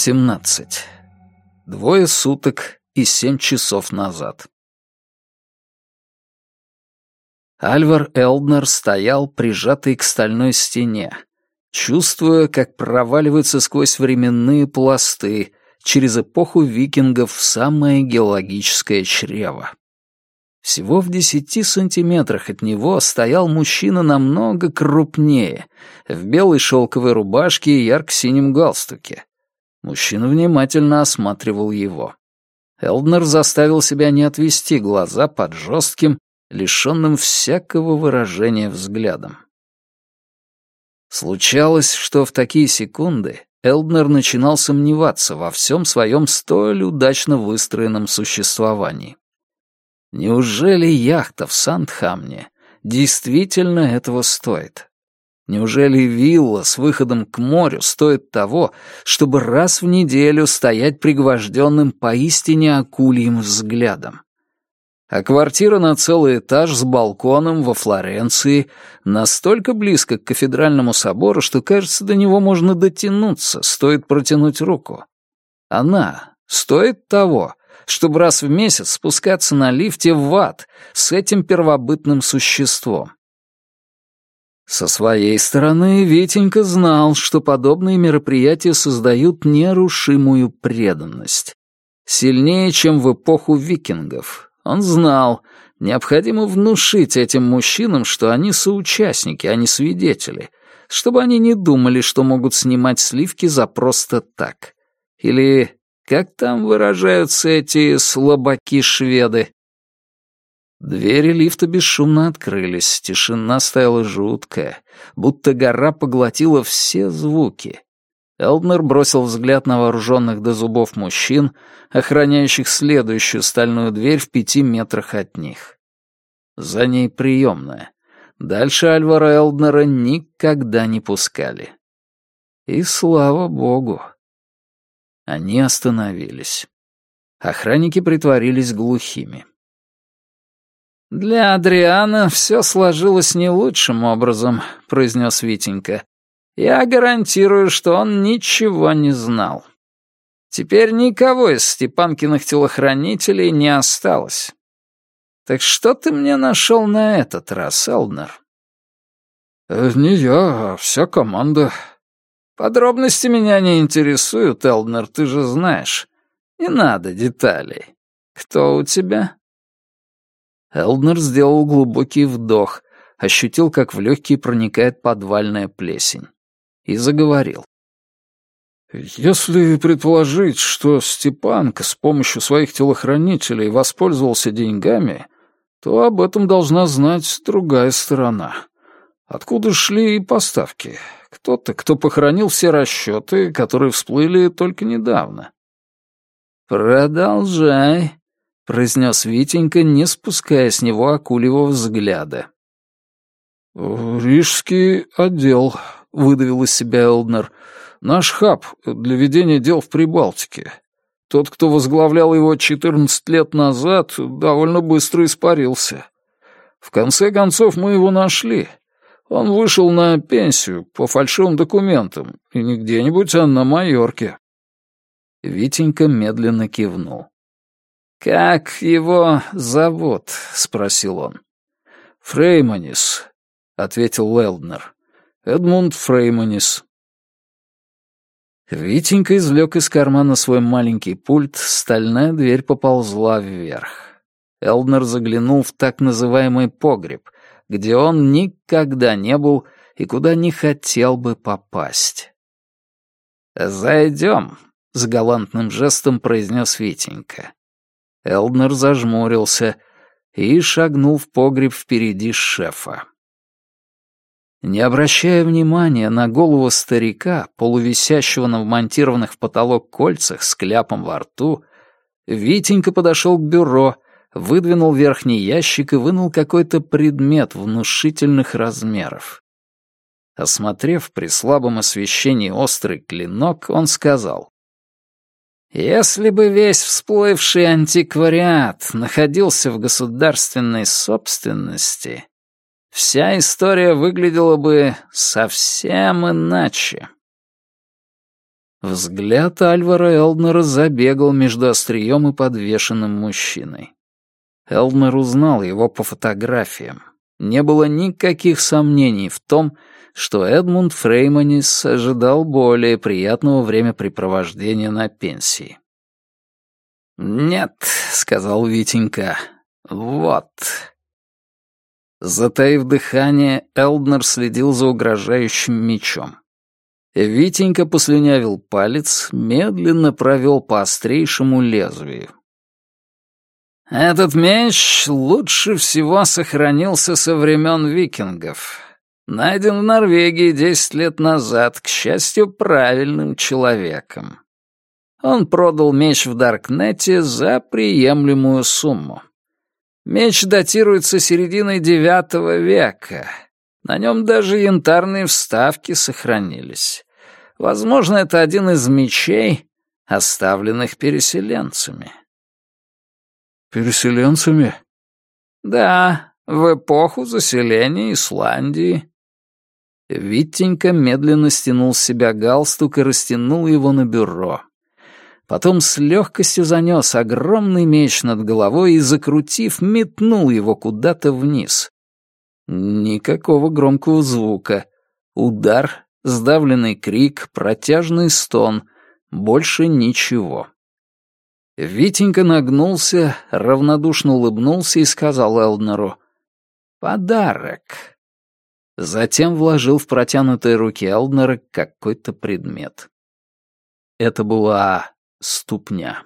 17. Двое суток и семь часов назад. Альвар Элднер стоял, прижатый к стальной стене, чувствуя, как проваливается сквозь временные пласты через эпоху викингов в самое геологическое чрево. Всего в десяти сантиметрах от него стоял мужчина намного крупнее, в белой шелковой рубашке и ярко-синем галстуке. Мужчина внимательно осматривал его. Элднер заставил себя не отвести глаза под жестким, лишенным всякого выражения взглядом. Случалось, что в такие секунды Элднер начинал сомневаться во всем своем столь удачно выстроенном существовании. Неужели яхта в Сандхамне действительно этого стоит? Неужели вилла с выходом к морю стоит того, чтобы раз в неделю стоять пригвожденным поистине акульим взглядом? А квартира на целый этаж с балконом во Флоренции настолько близко к кафедральному собору, что, кажется, до него можно дотянуться, стоит протянуть руку. Она стоит того, чтобы раз в месяц спускаться на лифте в ад с этим первобытным существом. Со своей стороны, Витенька знал, что подобные мероприятия создают нерушимую преданность. Сильнее, чем в эпоху викингов, он знал, необходимо внушить этим мужчинам, что они соучастники, а не свидетели, чтобы они не думали, что могут снимать сливки за просто так. Или как там выражаются эти слабаки-шведы? Двери лифта бесшумно открылись, тишина стояла жуткая, будто гора поглотила все звуки. Элднер бросил взгляд на вооруженных до зубов мужчин, охраняющих следующую стальную дверь в пяти метрах от них. За ней приемная. Дальше Альвара Элднера никогда не пускали. И слава богу. Они остановились. Охранники притворились глухими. «Для Адриана все сложилось не лучшим образом», — произнес Витенька. Я гарантирую, что он ничего не знал. Теперь никого из Степанкиных телохранителей не осталось. Так что ты мне нашел на этот раз, Элднер? Э, не я, а вся команда. Подробности меня не интересуют, Элднер, ты же знаешь. Не надо деталей. Кто у тебя? Элднер сделал глубокий вдох, ощутил, как в легкие проникает подвальная плесень и заговорил. «Если предположить, что Степанка с помощью своих телохранителей воспользовался деньгами, то об этом должна знать другая сторона. Откуда шли поставки? Кто-то, кто похоронил все расчеты, которые всплыли только недавно». «Продолжай», — произнес Витенька, не спуская с него акулевого взгляда. «Рижский отдел», — выдавил из себя Элднер. «Наш хаб для ведения дел в Прибалтике. Тот, кто возглавлял его 14 лет назад, довольно быстро испарился. В конце концов мы его нашли. Он вышел на пенсию по фальшивым документам, и не где-нибудь, а на Майорке». Витенька медленно кивнул. «Как его зовут?» — спросил он. «Фрейманис», — ответил Элднер. Эдмунд Фрейманис». Витенька извлек из кармана свой маленький пульт, стальная дверь поползла вверх. Элднер заглянул в так называемый погреб, где он никогда не был и куда не хотел бы попасть. «Зайдем», — с галантным жестом произнес Витенька. Элднер зажмурился и шагнул в погреб впереди шефа. Не обращая внимания на голову старика, полувисящего на вмонтированных в потолок кольцах с кляпом во рту, Витенька подошел к бюро, выдвинул верхний ящик и вынул какой-то предмет внушительных размеров. Осмотрев при слабом освещении острый клинок, он сказал. «Если бы весь всплывший антиквариат находился в государственной собственности, вся история выглядела бы совсем иначе. Взгляд Альвара Элднера забегал между острием и подвешенным мужчиной. Элднер узнал его по фотографиям. Не было никаких сомнений в том, что Эдмунд Фрейманис ожидал более приятного времяпрепровождения на пенсии. «Нет», — сказал Витенька, — «вот». Затаив дыхание, Элднер следил за угрожающим мечом. Витенька послюнявил палец, медленно провел по острейшему лезвию. «Этот меч лучше всего сохранился со времен викингов. Найден в Норвегии десять лет назад, к счастью, правильным человеком. Он продал меч в Даркнете за приемлемую сумму. Меч датируется серединой девятого века. На нем даже янтарные вставки сохранились. Возможно, это один из мечей, оставленных переселенцами. Переселенцами? Да, в эпоху заселения Исландии. Виттенька медленно стянул с себя галстук и растянул его на бюро. Потом с легкостью занес огромный меч над головой и, закрутив, метнул его куда-то вниз. Никакого громкого звука. Удар, сдавленный крик, протяжный стон. Больше ничего. Витенька нагнулся, равнодушно улыбнулся и сказал Элднеру «Подарок». Затем вложил в протянутые руки Элднера какой-то предмет. Это была ступня.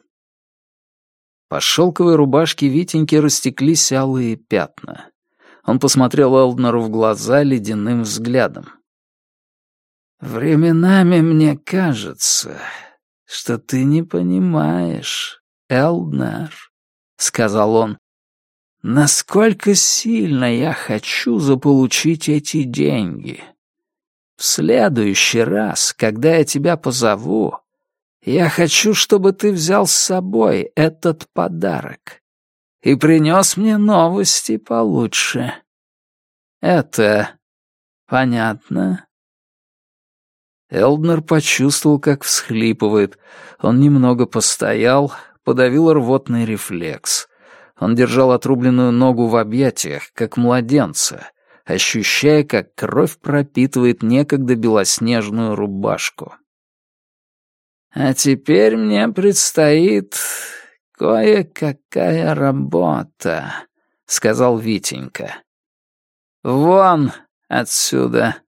По шелковой рубашке Витеньки растеклись алые пятна. Он посмотрел Элднеру в глаза ледяным взглядом. «Временами мне кажется, что ты не понимаешь, Элднер», — сказал он, — «насколько сильно я хочу заполучить эти деньги. В следующий раз, когда я тебя позову, я хочу, чтобы ты взял с собой этот подарок и принес мне новости получше. Это понятно?» Элднер почувствовал, как всхлипывает. Он немного постоял, подавил рвотный рефлекс. Он держал отрубленную ногу в объятиях, как младенца, ощущая, как кровь пропитывает некогда белоснежную рубашку. А теперь мне предстоит кое-какая работа, сказал Витенька. Вон отсюда.